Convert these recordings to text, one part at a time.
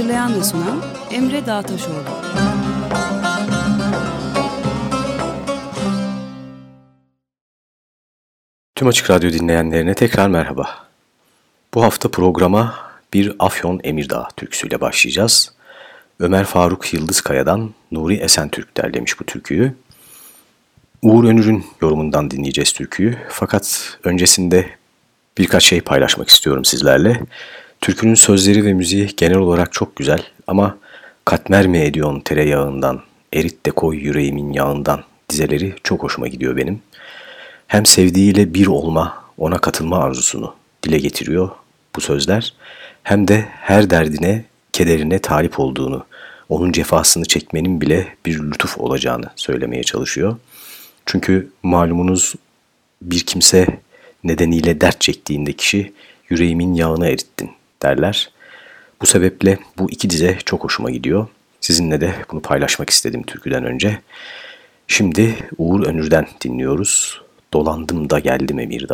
Hazırlayan ve sunan Emre Dağtaşoğlu. Tüm Açık Radyo dinleyenlerine tekrar merhaba. Bu hafta programa bir Afyon Emirdağ türküsüyle başlayacağız. Ömer Faruk Yıldızkaya'dan Nuri Esentürk derlemiş bu türküyü. Uğur Önür'ün yorumundan dinleyeceğiz türküyü. Fakat öncesinde birkaç şey paylaşmak istiyorum sizlerle. Türkünün sözleri ve müziği genel olarak çok güzel ama katmer mi ediyorsun tereyağından, erit de koy yüreğimin yağından dizeleri çok hoşuma gidiyor benim. Hem sevdiğiyle bir olma, ona katılma arzusunu dile getiriyor bu sözler. Hem de her derdine, kederine talip olduğunu, onun cefasını çekmenin bile bir lütuf olacağını söylemeye çalışıyor. Çünkü malumunuz bir kimse nedeniyle dert çektiğinde kişi yüreğimin yağını erittin derler. Bu sebeple bu iki dize çok hoşuma gidiyor. Sizinle de bunu paylaşmak istedim türküden önce. Şimdi Uğur Önür'den dinliyoruz. Dolandım da geldim Emir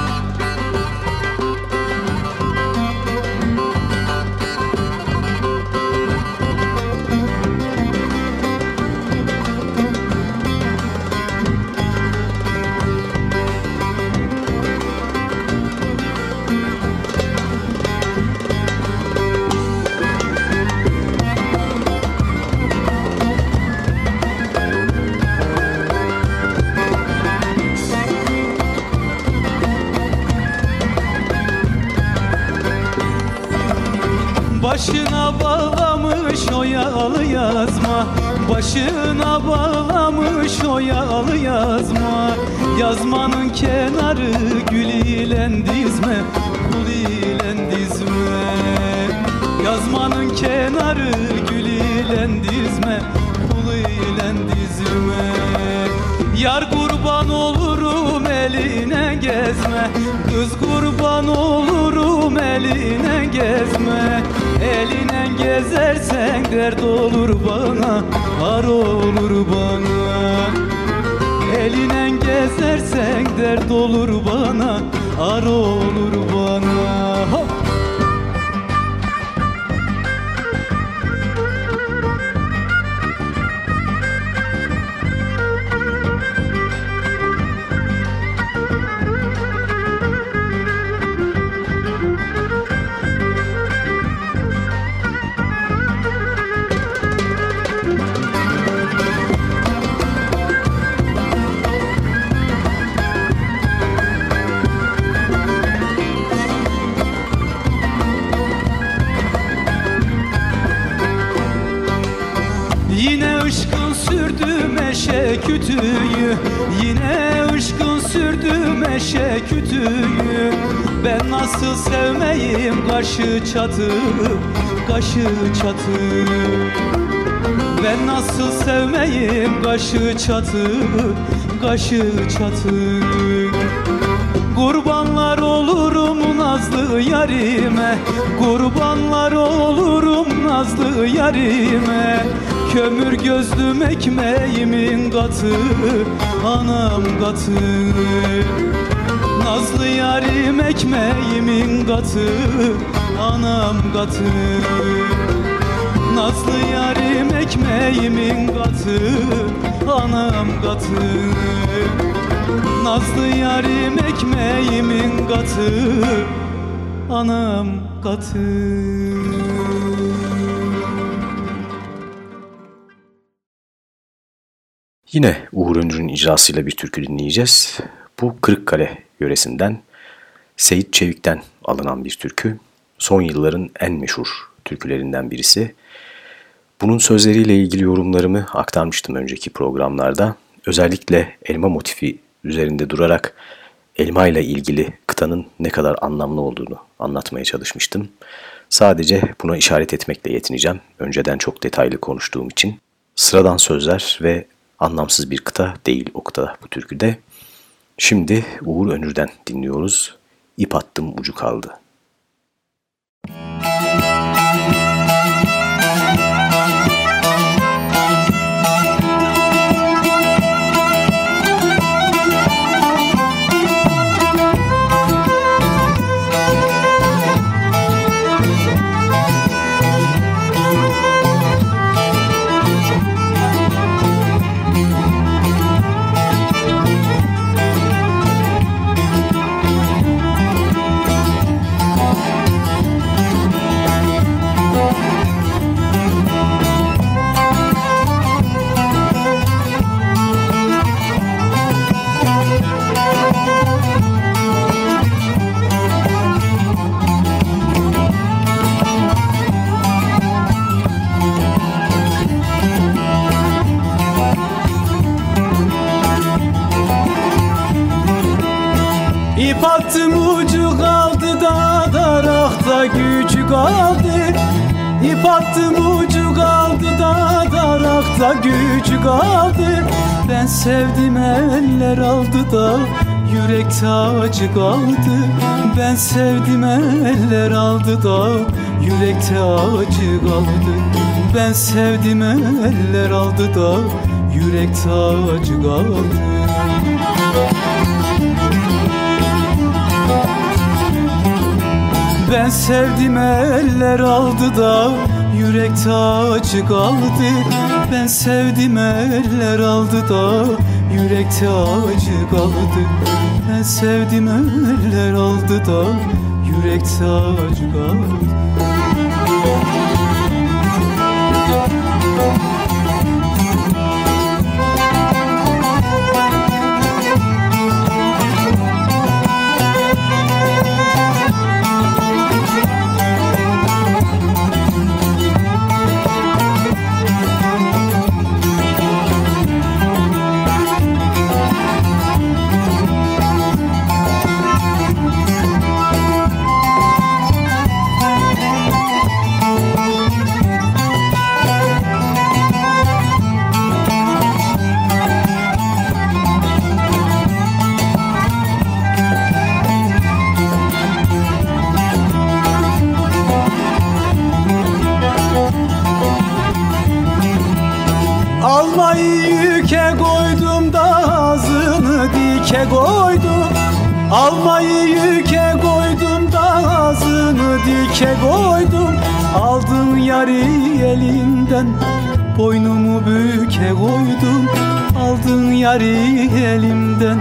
Bye. Bağlamış o yağlı yazma. Başına bağlamış o yağlı yazma. Yazmanın kenarı gül ile dizme Kul ile dizme. Yazmanın kenarı gül ile dizme Kul ile dizme. Yar kurban olurum eline gezme Kız kurban olurum eline gezme. Eline gezersen dert olur bana Var olur bana. Eline gezersen dert olur bana Ar olur bana Ben nasıl sevmeyim kaşı çatı Kaşı çatı? Ben nasıl sevmeyim kaşı çatı Kaşı çatı? Kurbanlar olurum nazlı yarime Kurbanlar olurum nazlı yarime. Kömür gözlüm ekmeğimin katı Anam katı Nazlı yarim ekmeğimin katı Anam katı. Nazlı yarim ekmeğimin katı Anam katı. Nazlı yarim ekmeğimin katı Anam katı. Yine Uğur Öncü'nün icrasıyla bir türkü dinleyeceğiz. Bu Kırıkkale yöresinden Seyit Çevik'ten alınan bir türkü. Son yılların en meşhur türkülerinden birisi. Bunun sözleriyle ilgili yorumlarımı aktarmıştım önceki programlarda. Özellikle elma motifi üzerinde durarak elma ile ilgili kıtanın ne kadar anlamlı olduğunu anlatmaya çalışmıştım. Sadece buna işaret etmekle yetineceğim. Önceden çok detaylı konuştuğum için. Sıradan sözler ve anlamsız bir kıta değil o kıta bu türküde. Şimdi Uğur Önür'den dinliyoruz. İp attım ucu kaldı. Darakta gücü kaldı Ben sevdim eller aldı da yürekte acı kaldı. Ben sevdim eller aldı da yürekte acı kaldı. Ben sevdim eller aldı da yürekte acı kaldı. Ben sevdim eller aldı da yürekte acı kaldı Ben sevdim eller aldı da. Yürekte acı kaldı Ben sevdim eller aldı da. Yürekte acı kaldı dike koydum Almayı yüke koydum da ağzını dike koydum. Aldın yarı elinden boynumu büke koydum. Aldın yarı elimden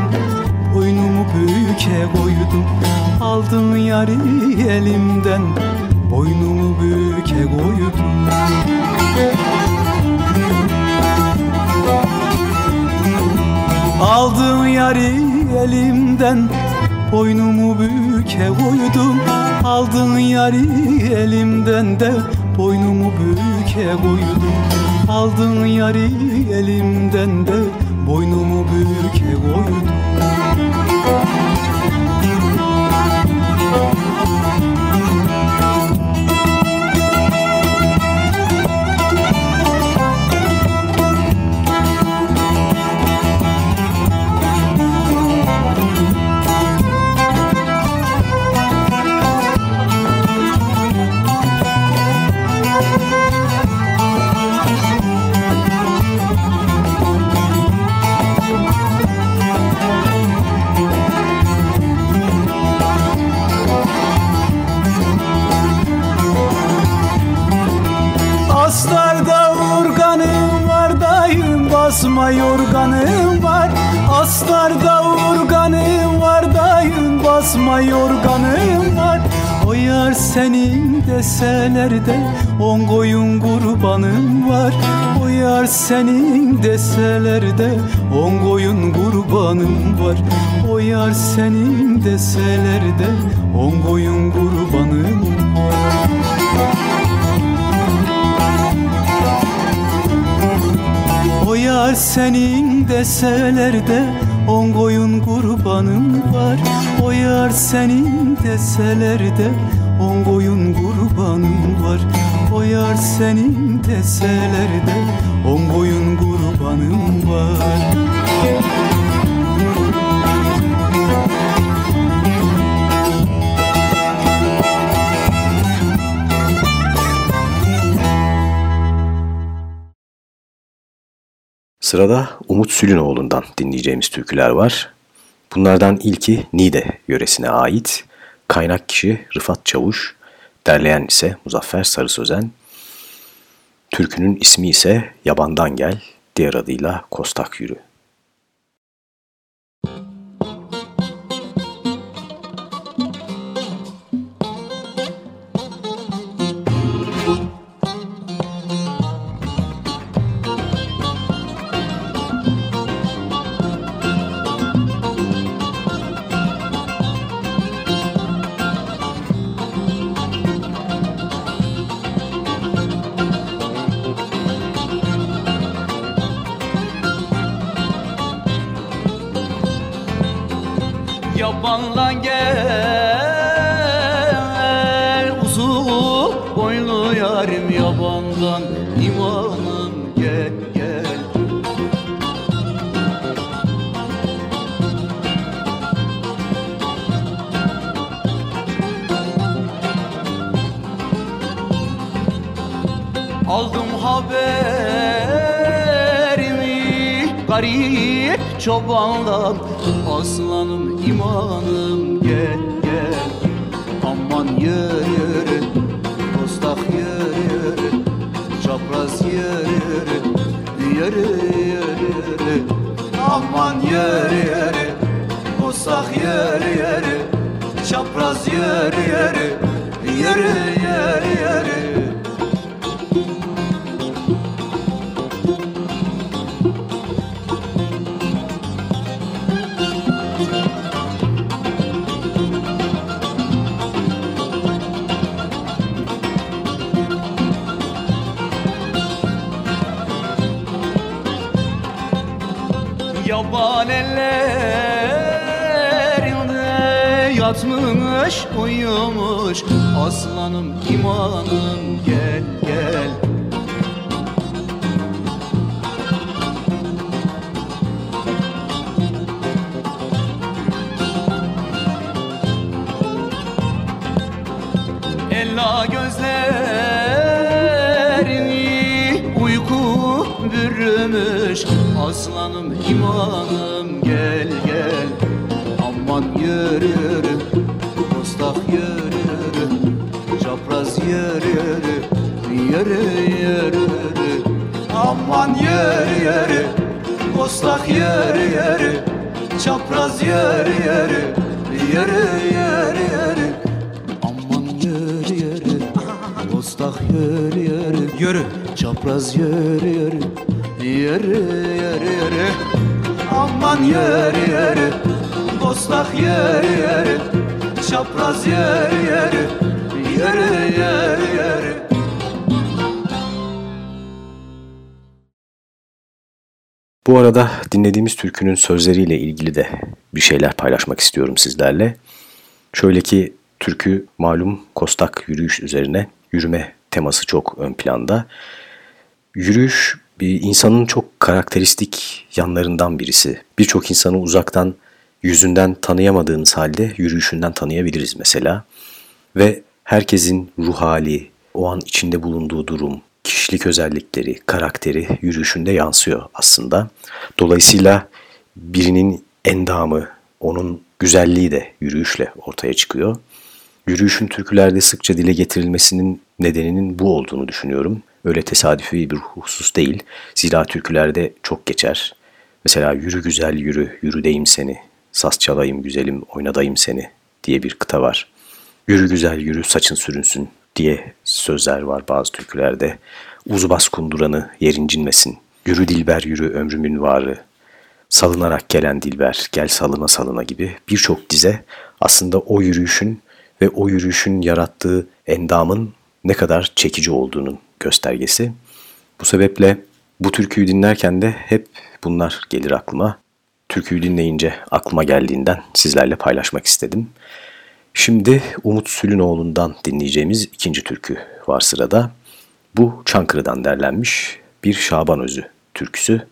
boynumu büke koydum. Aldın yarı elimden boynumu büke koydum Aldın yari elimden Boynumu büke koydum. Aldın yari elimden de Boynumu büke koydum. Aldın yari elimden de Boynumu büke koydun yorganım var. Aslarda urganım var dayın basma yorganım var. O yar senin deseler de on koyun kurbanım var. O yar senin deseler de on koyun kurbanım var. O yar senin deseler de on koyun kurbanım var yar senin deseler de On koyun kurbanım var. O yar senin deseler de On koyun kurbanım var. O yar senin deseler de On koyun kurbanım var Sırada Umut Sülünoğlu'ndan dinleyeceğimiz türküler var. Bunlardan ilki Nide yöresine ait. Kaynak kişi Rıfat Çavuş, derleyen ise Muzaffer Sarı Sözen. Türkünün ismi ise Yabandan Gel, diğer adıyla Kostak Yürü. Çobandan Aslanım imanım gel gel. Aman yürü yürü Kostak yürü yürü Çapraz yürü yürü Yürü yürü. Aman yürü yürü Kostak yürü yürü Çapraz yürü yürü Yürü yürü yürü yatmış uyumuş Aslanım imanım gel gel. Ella gözlerini uyku bürümüş Aslanım imanım yürü yürü Yürü Aman yürü yürü Kostak yürü yürü Çapraz yürü yürü Yürü yürü yürü Aman yürü yürü Kostak yürü yürü Yürü Çapraz yürü yürü Yürü yürü yürü Aman yürü yürü Bostak yürü yürü Çapraz yürü yürü Yürü yürü yürü Bu arada dinlediğimiz türkünün sözleriyle ilgili de bir şeyler paylaşmak istiyorum sizlerle. Şöyle ki türkü malum kostak yürüyüş üzerine yürüme teması çok ön planda. Yürüyüş bir insanın çok karakteristik yanlarından birisi. Birçok insanı uzaktan yüzünden tanıyamadığımız halde yürüyüşünden tanıyabiliriz mesela. Ve herkesin ruh hali, o an içinde bulunduğu durum, kişilik özellikleri, karakteri yürüyüşünde yansıyor aslında. Dolayısıyla birinin endamı, onun güzelliği de yürüyüşle ortaya çıkıyor. Yürüyüşün türkülerde sıkça dile getirilmesinin nedeninin bu olduğunu düşünüyorum. Öyle tesadüfi bir husus değil. Zira türkülerde çok geçer. Mesela yürü güzel yürü, yürü deyim seni, saz çalayım güzelim, oynadayım seni diye bir kıta var. Yürü güzel yürü saçın sürünsün diye sözler var bazı türkülerde. Uzbas kunduranı yerincinmesin. Yürü dilber yürü ömrümün varı. Salınarak gelen dilber gel salına salına gibi birçok dize aslında o yürüyüşün ve o yürüyüşün yarattığı endamın ne kadar çekici olduğunun göstergesi. Bu sebeple bu türküyü dinlerken de hep bunlar gelir aklıma. Türküyü dinleyince aklıma geldiğinden sizlerle paylaşmak istedim. Şimdi Umut Sülünoğlu'ndan dinleyeceğimiz ikinci türkü var sırada. Bu Çankırı'dan derlenmiş bir Şaban Özü türküsü.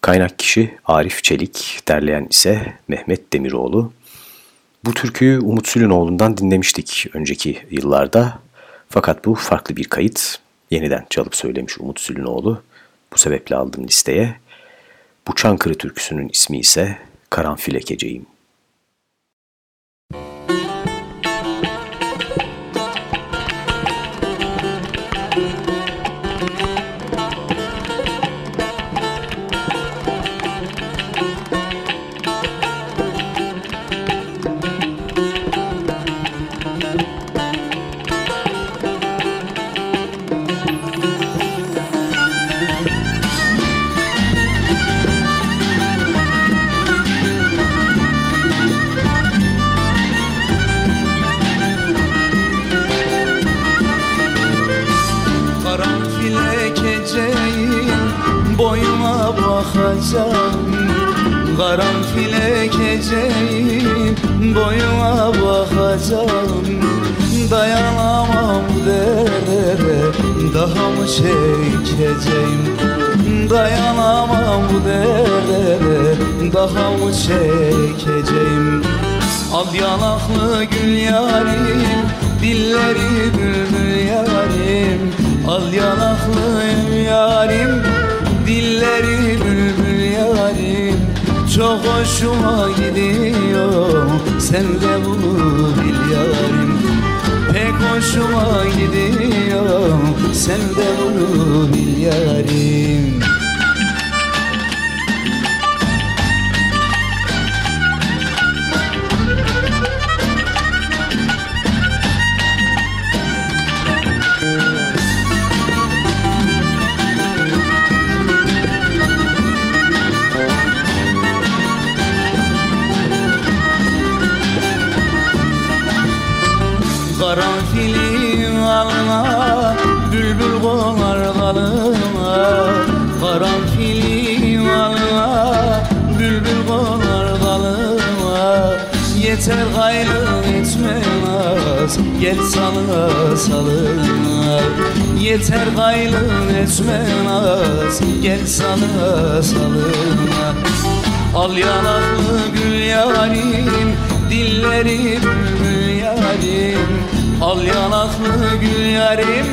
Kaynak kişi Arif Çelik, derleyen ise Mehmet Demiroğlu. Bu türküyü Umut Sülünoğlu'ndan dinlemiştik önceki yıllarda. Fakat bu farklı bir kayıt. Yeniden çalıp söylemiş Umut Sülünoğlu. Bu sebeple aldım listeye. Bu Çankırı türküsünün ismi ise Karanfil Ekeceğim. Boyuma bakacağım. Dayanamam dere Daha mı çekeceğim? Dayanamam dere Daha mı çekeceğim? Al yanaklı gül yarim Dilleri bülbül yarim. Al yanaklı yarim Dilleri bülbül Çok hoşuma gidiyor. Sen de bunu bil yarim. Pek hoşuma gidiyor. Sen de bunu bil yarim Gel salına salına Yeter gayrı etme naz Gel salına salına Al yanaklı gül yarim Dilleri bülbül yarim. Al yanaklı gül yarim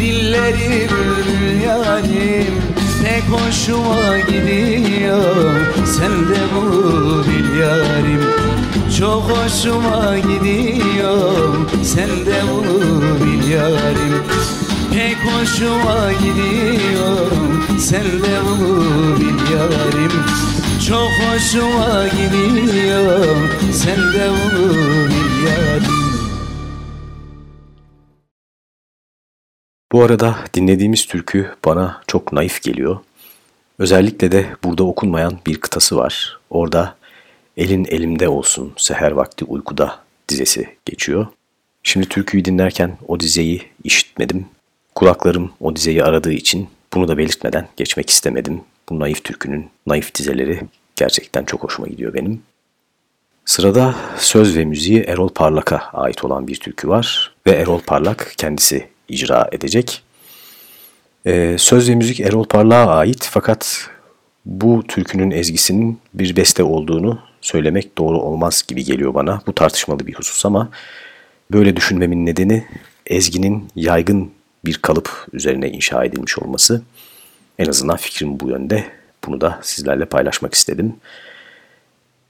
Dilleri bülbül yarim. Pek hoşuma gidiyor Sen de bu bil yarim Çok hoşuma gidiyor. Sen de bu bil yarim. Pek hoşuma gidiyor. Sen de bu bil yarim. Çok hoşuma gidiyor. Sen de bu bil yarim. Bu arada dinlediğimiz türkü bana çok naif geliyor. Özellikle de burada okunmayan bir kıtası var. Orada elin elimde olsun seher vakti uykuda dizesi geçiyor. Şimdi türküyü dinlerken o dizeyi işitmedim. Kulaklarım o dizeyi aradığı için bunu da belirtmeden geçmek istemedim. Bu naif türkünün naif dizeleri gerçekten çok hoşuma gidiyor benim. Sırada söz ve müziği Erol Parlak'a ait olan bir türkü var ve Erol Parlak kendisi icra edecek. Ee, söz ve müzik Erol Parlak'a ait fakat bu türkünün ezgisinin bir beste olduğunu söylemek doğru olmaz gibi geliyor bana. Bu tartışmalı bir husus ama böyle düşünmemin nedeni ezginin yaygın bir kalıp üzerine inşa edilmiş olması. En azından fikrim bu yönde. Bunu da sizlerle paylaşmak istedim.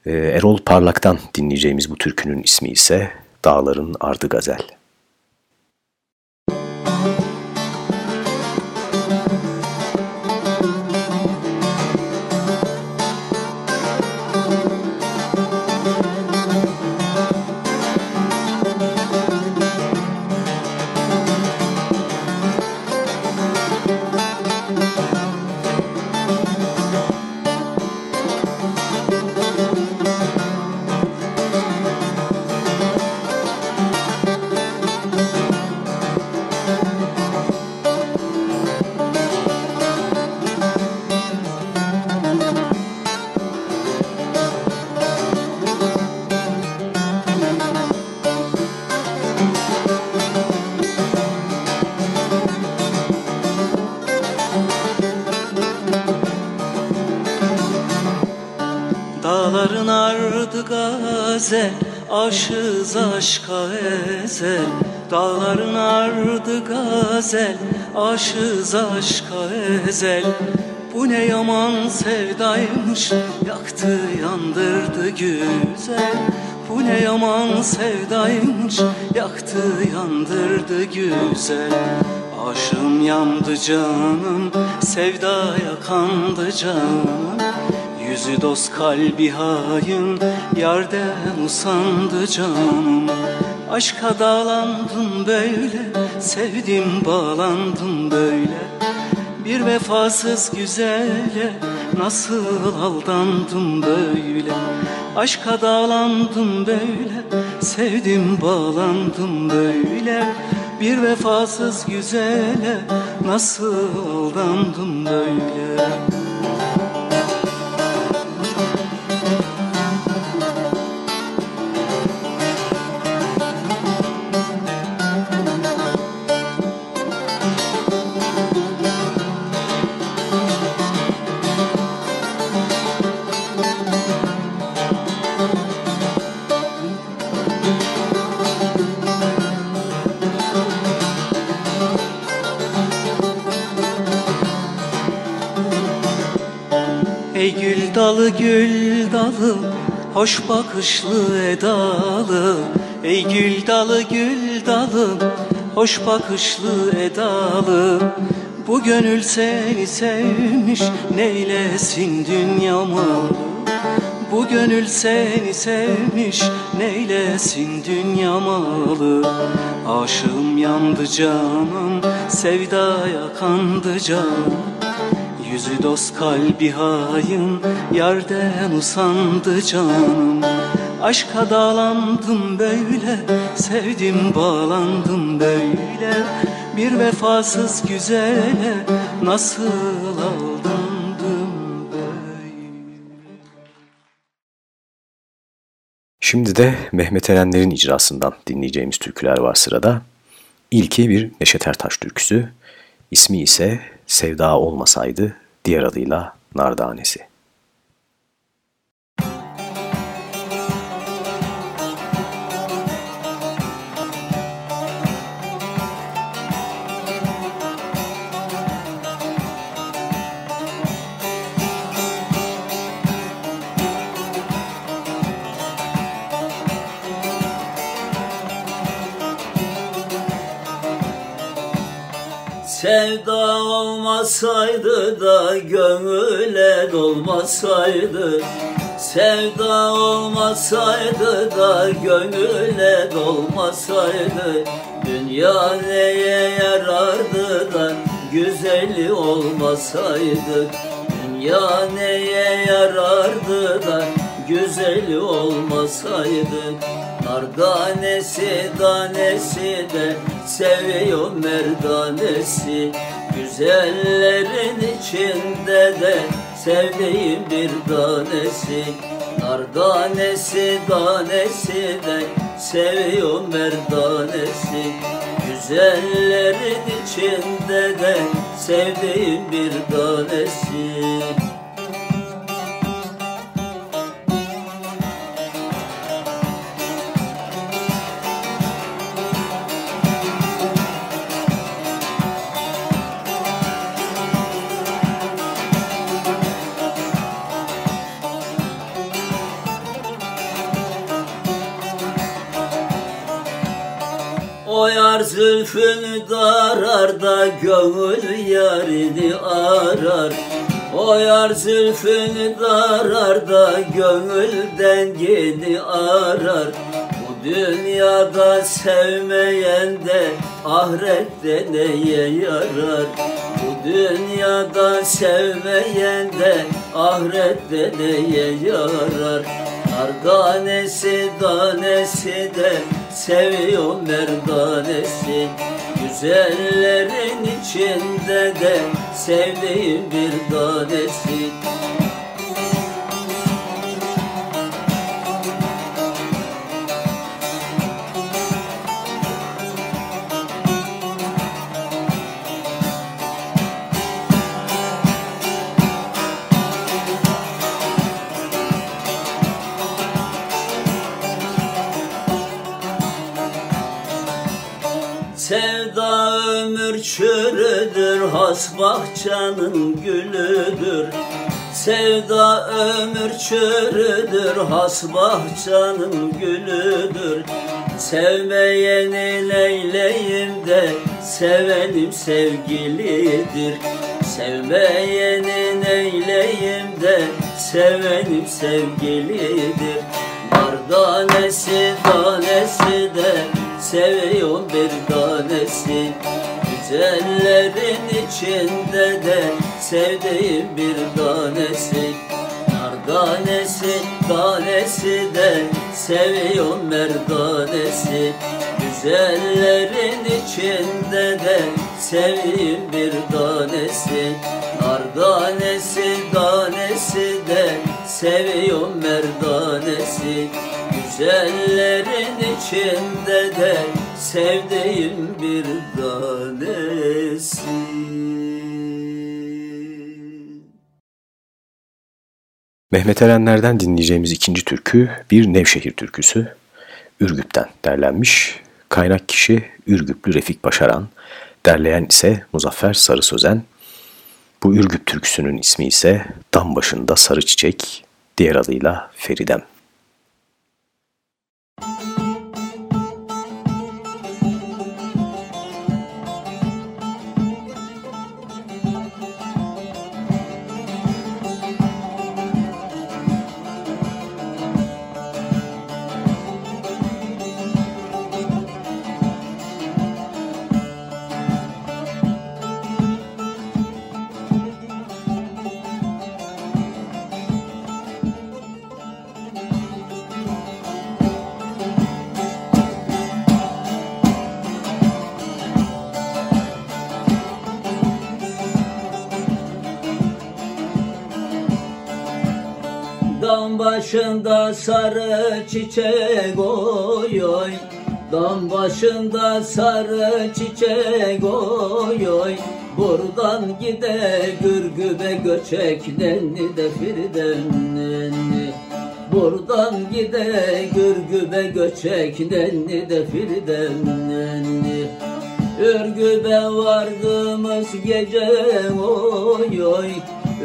Ee, Erol Parlak'tan dinleyeceğimiz bu türkünün ismi ise Dağların Ardı Gazel. ezel aşka ezel Dağların ardı gazel Aşız aşka ezel. Bu ne yaman sevdaymış Yaktı yandırdı güzel. Bu ne yaman sevdaymış Yaktı yandırdı güzel. Aşım yandı canım Sevdaya kandı canım Yüzü dost kalbi hain Yarden usandı canım. Aşka dağlandım böyle Sevdim bağlandım böyle. Bir vefasız güzele Nasıl aldandım böyle? Aşka dağlandım böyle Sevdim bağlandım böyle. Bir vefasız güzele Nasıl aldandım böyle dalı gül dalı Hoş bakışlı edalı. Ey gül dalı gül dalı Hoş bakışlı edalı. Bu gönül seni sevmiş Neylesin dünya malı Bu gönül seni sevmiş Neylesin dünya malı Aşığım yandı canım Sevdaya kandı canım Yüzü dost kalbi hain Yerden usandı canım Aşka dağlandım böyle Sevdim bağlandım böyle Bir vefasız güzele Nasıl aldandım Şimdi de Mehmet Erenler'in icrasından dinleyeceğimiz türküler var sırada. İlki bir Neşet Ertaş türküsü. İsmi ise Sevda Olmasaydı diğer adıyla Nardanesi. Sevda olmasaydı da gönüle dolmasaydı. Sevda olmasaydı da gönüle dolmasaydı. Dünya neye yarardı da güzeli olmasaydı. Dünya neye yarardı da güzeli olmasaydı Nardanesi danesi de seviyor merdanesi Güzellerin içinde de sevdiğim bir tanesi Nar tanesi tanesi de seviyorum merdanesi Güzellerin içinde de sevdiğim bir tanesi zülfünü darar da gönül yarini arar. O yar zülfünü darar da gönül dengini arar. Bu dünyada sevmeyen de ahirette neye yarar? Bu dünyada sevmeyen de ahirette neye yarar? Nar tanesi tanesi de seviyorum merdanesi. Güzellerin içinde de sevdiğim bir tanesi çürüdür, has bahçanın gülüdür. Sevda ömür çürüdür, has bahçanın gülüdür. Sevmeyeni neyleyim de, sevenim sevgilidir. Sevmeyeni neyleyim de, sevenim sevgilidir. Nar tanesi tanesi de seviyorum bir tanesi Güzellerin içinde de sevdiğim bir tanesi. Nar tanesi de seviyorum merdanesi Güzellerin içinde de sevdiğim bir tanesi. Nar tanesi tanesi de seviyorum merdanesi Güzellerin içinde de sevdiğim bir tanesi Mehmet Erenler'den dinleyeceğimiz ikinci türkü bir Nevşehir türküsü. Ürgüp'ten derlenmiş. Kaynak kişi Ürgüplü Refik Başaran, derleyen ise Muzaffer Sarı Sözen. Bu Ürgüp türküsünün ismi ise Dam Başında Sarı Çiçek, diğer adıyla Feridem. Başında sarı çiçek oy oy. Dam başında sarı çiçek oy oy. Buradan gide gürgübe göçek nenni de firden nenni. Buradan gide gürgübe göçek nenni de firden nenni. Ürgübe vardığımız gece oy oy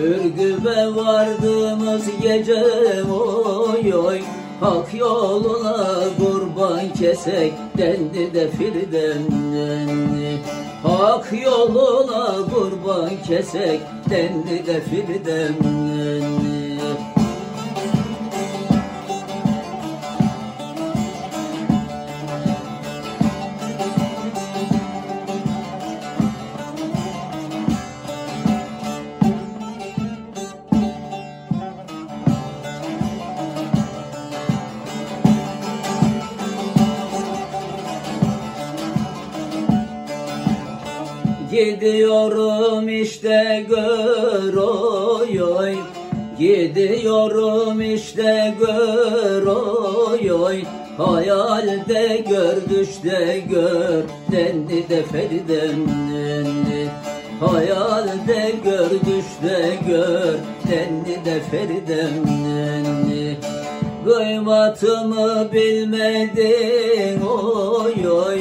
Ürgübe vardığımız gece oy oy. Hak yoluna kurban kesek dendi de firden dendi Hak yoluna kurban kesek dendi de firden Gidiyorum işte gör oy oy. Gidiyorum işte gör oy oy. Hayalde gör düşte gör. Dendi de Feridem dendi. Hayalde gör düşte gör. Dendi de Feridem dendi. Kıymatımı bilmedin oy oy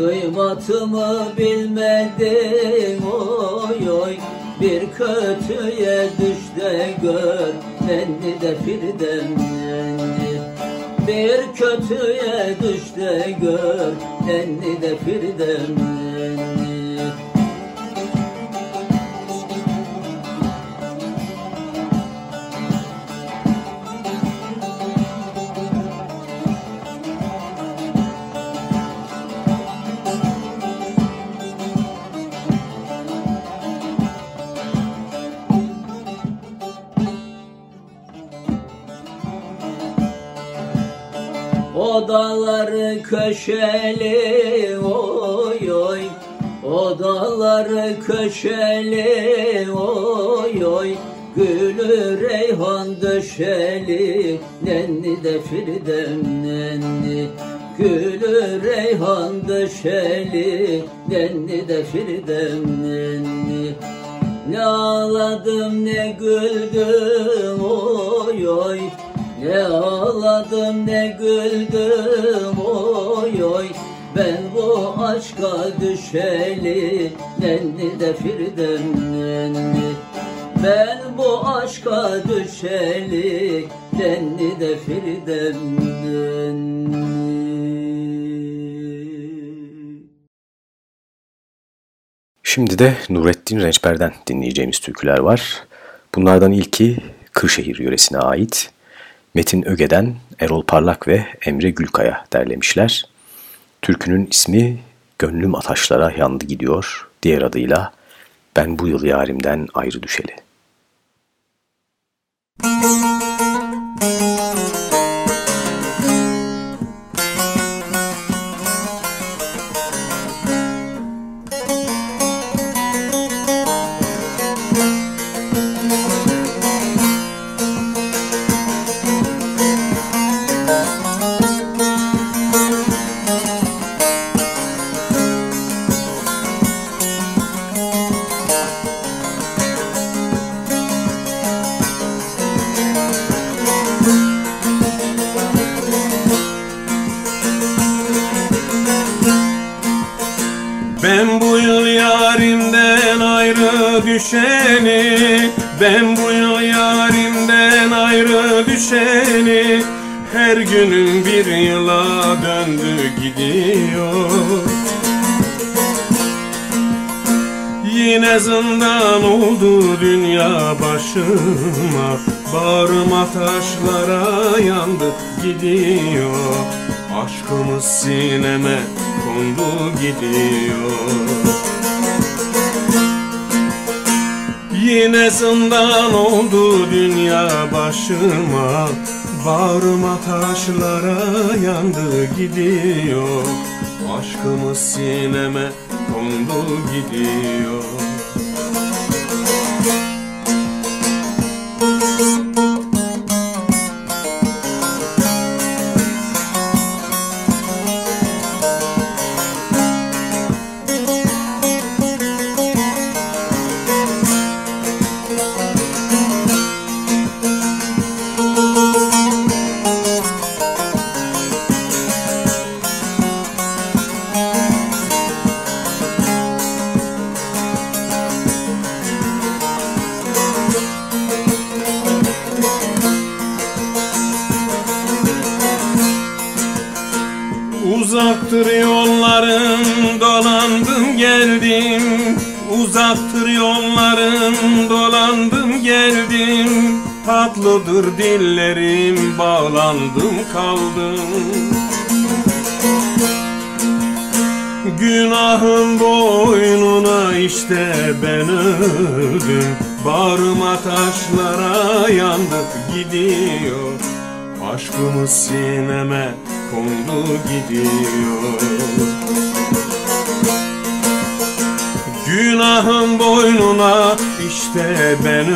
Kıymatımı bilmedin oy oy. Bir kötüye düş de gör Beni de firdemlendi Bir kötüye düş de gör Beni de firdemlendi Odaları köşeli oy oy. Odaları köşeli oy oy. Gülü reyhan döşeli Nenni de firdem nenni. Gülü reyhan döşeli Nenni de firdem nenni. Ne ağladım ne güldüm oy oy ne ağladım ne güldüm oy oy Ben bu aşka düşeli nenni de firdem nenni Ben bu aşka düşeli nenni de firdem nenni Şimdi de Nurettin Rençber'den dinleyeceğimiz türküler var. Bunlardan ilki Kırşehir yöresine ait. Metin Öge'den Erol Parlak ve Emre Gülkaya derlemişler. Türkünün ismi Gönlüm Ataşlara Yandı Gidiyor, diğer adıyla Ben Bu Yıl Yarimden Ayrı Düşeli. Müzik dünya başıma Bağrıma taşlara yandı gidiyor. Aşkımız sineme kondu gidiyor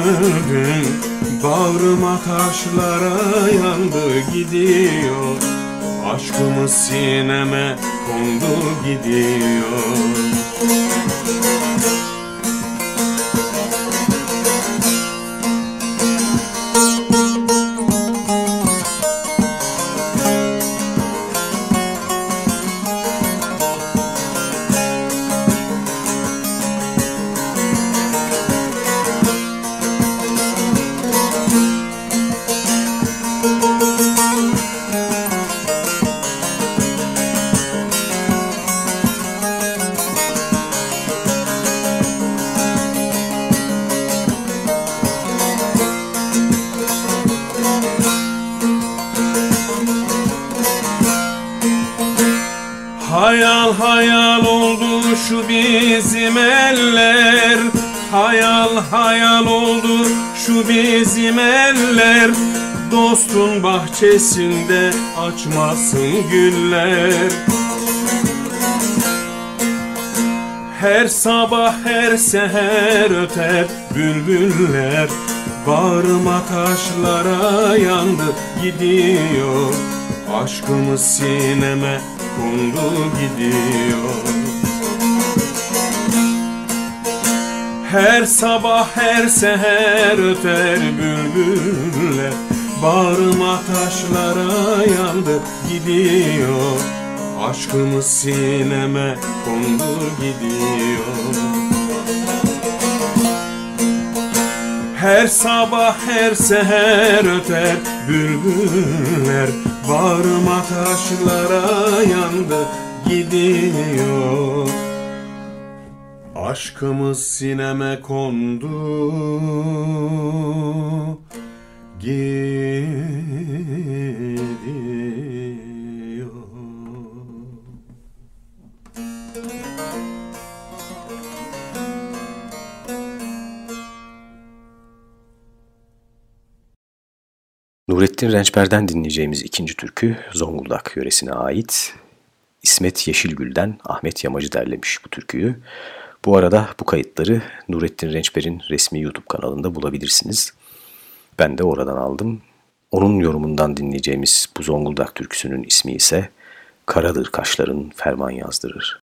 öldüm Bağrıma taşlara yandı gidiyor. Aşkımız sineme kondu gidiyor bahçesinde açmasın güller. Her sabah her seher öter bülbüller. Bağrıma taşlara yandı gidiyor. Aşkımız sineme kondu gidiyor. Her sabah her seher öter bülbüller Bağrıma taşlara yandı gidiyor. Aşkımız sineme kondu gidiyor. Her sabah her seher öter bülbüller. Bağrıma taşlara yandı gidiyor. Aşkımız sineme kondu Nurettin Rençber'den dinleyeceğimiz ikinci türkü Zonguldak yöresine ait. İsmet Yeşilgül'den Ahmet Yamacı derlemiş bu türküyü. Bu arada bu kayıtları Nurettin Rençber'in resmi YouTube kanalında bulabilirsiniz. Ben de oradan aldım. Onun yorumundan dinleyeceğimiz bu Zonguldak türküsünün ismi ise Karadır Kaşların Ferman Yazdırır.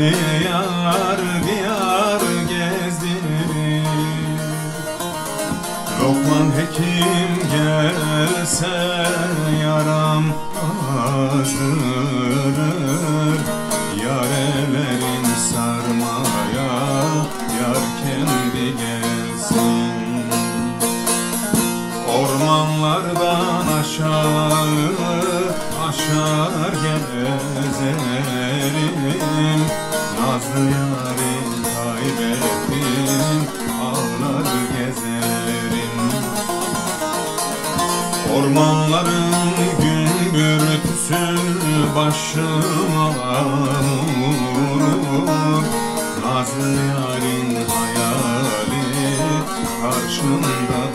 Diyar diyar gezdirir Lokman hekim gelse yaram azdırır Yarelerin sarmaya yar kendi gelsin Ormanlardan aşağı aşar gezerim Nazlı yari kaybettim ağlar gezerim Ormanların gümbürtüsü başıma vurur. Nazlı yarın hayali karşımda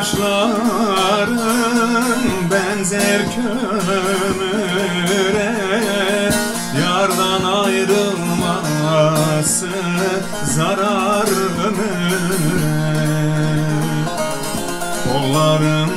kaşların benzer kömüre Yardan ayrılması zarar ömüre. Kolların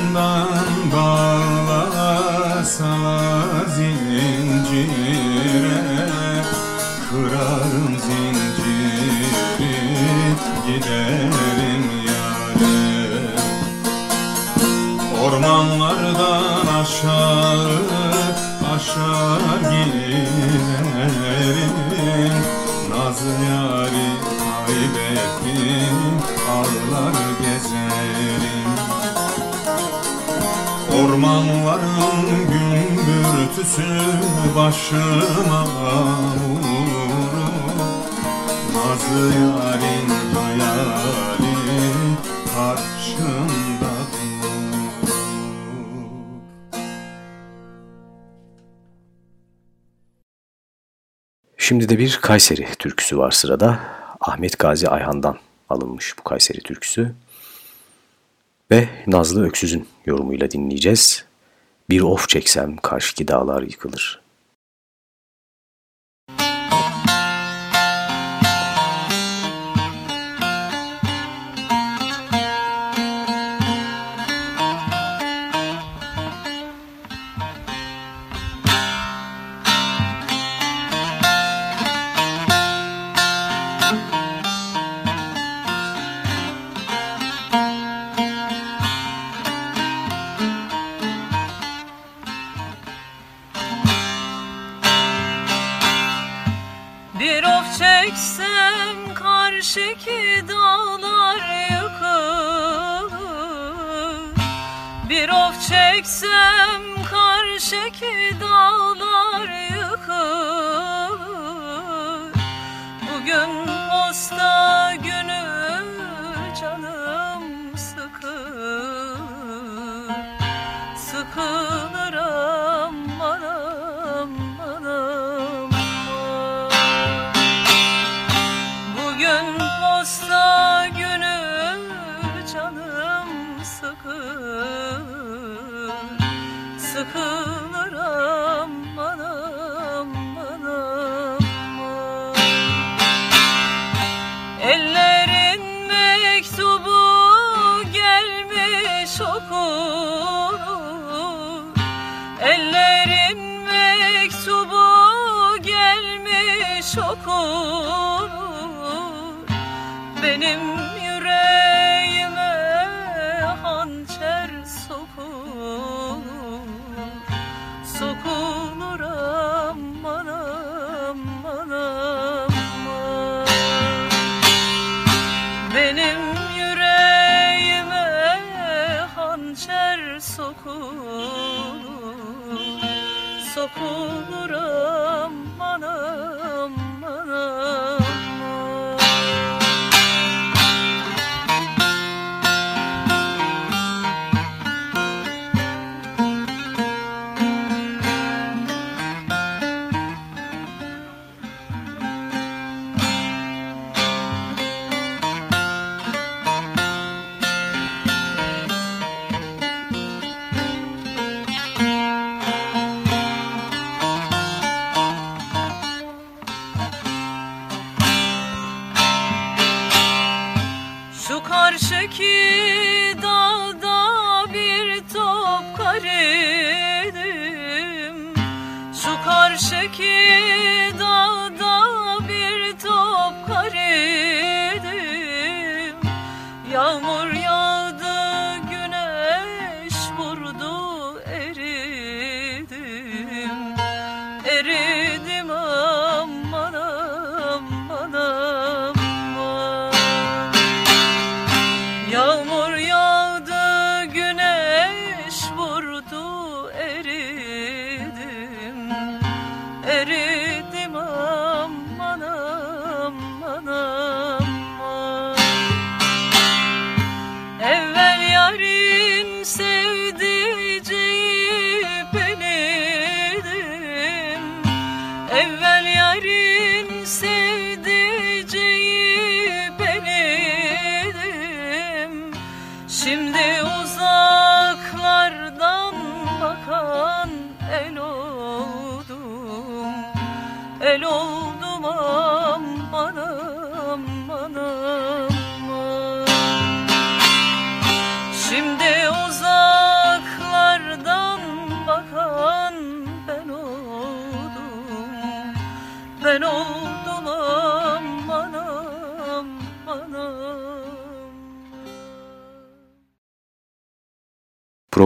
aşar giderim Nazlı yâri kaybettim ağlar gezerim. Ormanların gümbürtüsü başıma vurur. Nazlı yârin hayali karşıma Şimdi de bir Kayseri türküsü var sırada. Ahmet Gazi Ayhan'dan alınmış bu Kayseri türküsü. Ve Nazlı Öksüz'ün yorumuyla dinleyeceğiz. Bir of çeksem karşıki dağlar yıkılır. ojos.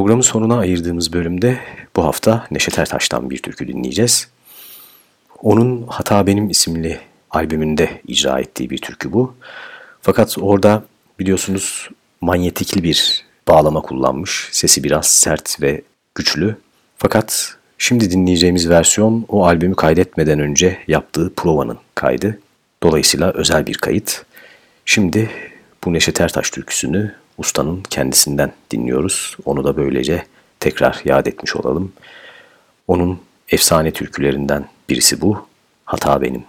Programın sonuna ayırdığımız bölümde bu hafta Neşet Ertaş'tan bir türkü dinleyeceğiz. Onun Hata Benim isimli albümünde icra ettiği bir türkü bu. Fakat orada biliyorsunuz manyetikli bir bağlama kullanmış. Sesi biraz sert ve güçlü. Fakat şimdi dinleyeceğimiz versiyon o albümü kaydetmeden önce yaptığı provanın kaydı. Dolayısıyla özel bir kayıt. Şimdi bu Neşet Ertaş türküsünü ustanın kendisinden dinliyoruz. Onu da böylece tekrar yad etmiş olalım. Onun efsane türkülerinden birisi bu. Hata benim.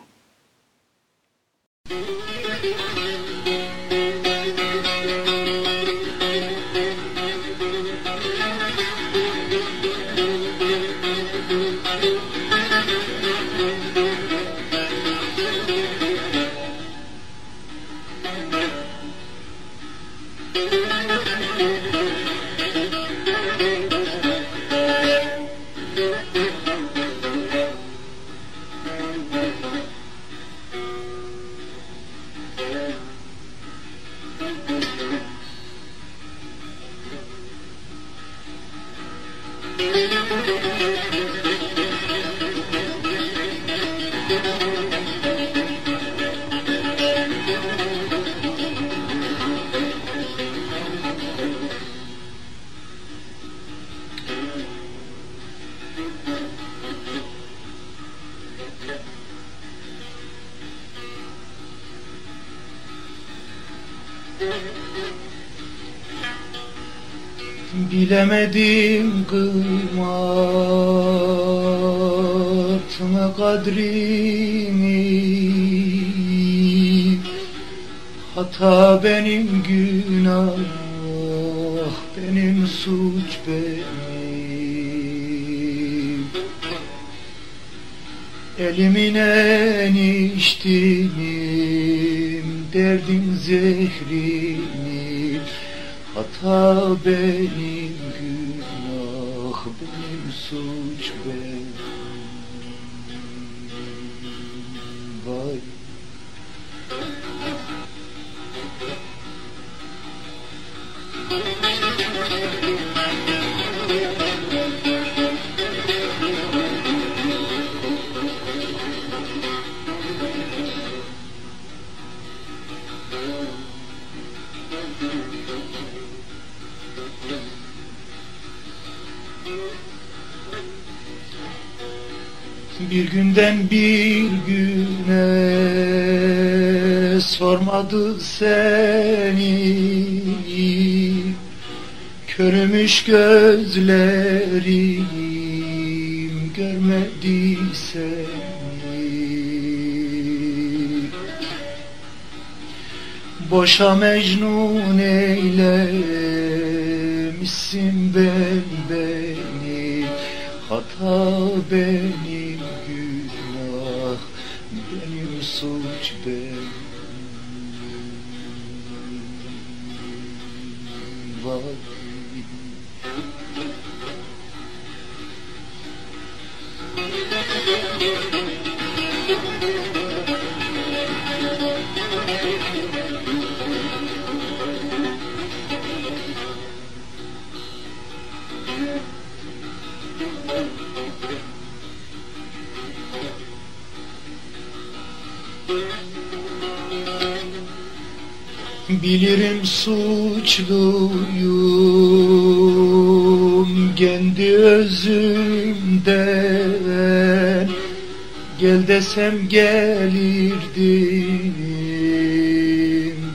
Bilemedim kıymatını kadrini Hata benim günah benim suç benim. Elimin Bir günden bir güne sormadı seni. Körümüş gözlerim görmedi seni. Boşa mecnun eylemişsin ben beni Hata benim Bilirim suçluyum kendi özümden. Gel desem gelirdim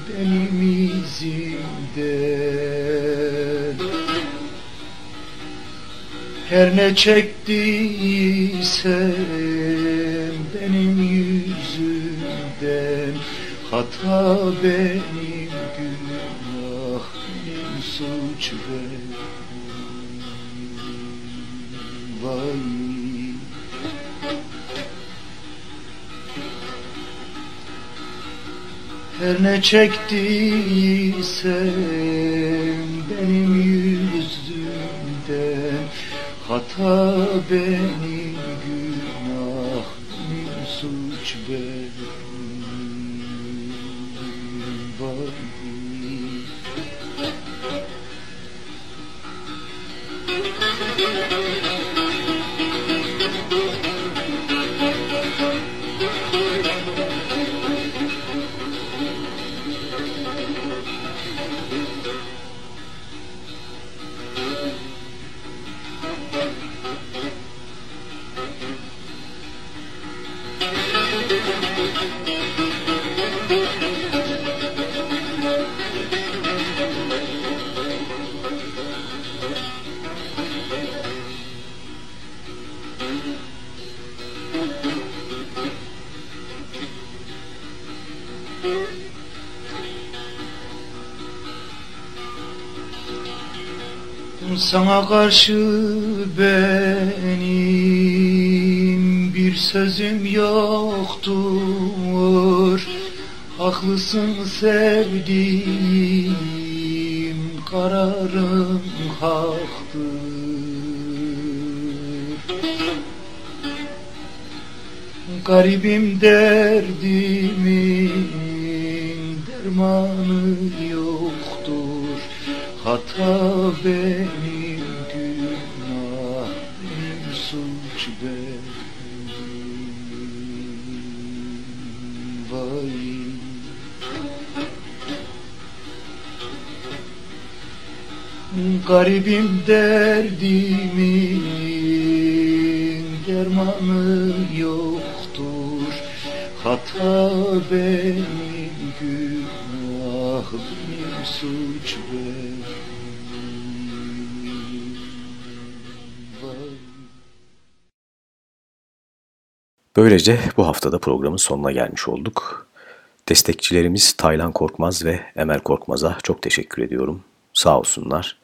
benim izimden. Her ne çektiysem benim yüzümden Hata benim Her ne çektiysem benim yüzümden Hata benim karşı benim. Bir sözüm yoktur. Haklısın sevdiğim kararım haktır. Garibim derdimin dermanı yoktur. Hata benim Garibim derdimin dermanı yoktur Hata benim günah benim suç benim. Böylece bu haftada programın sonuna gelmiş olduk. Destekçilerimiz Taylan Korkmaz ve Emel Korkmaz'a çok teşekkür ediyorum. Sağ olsunlar.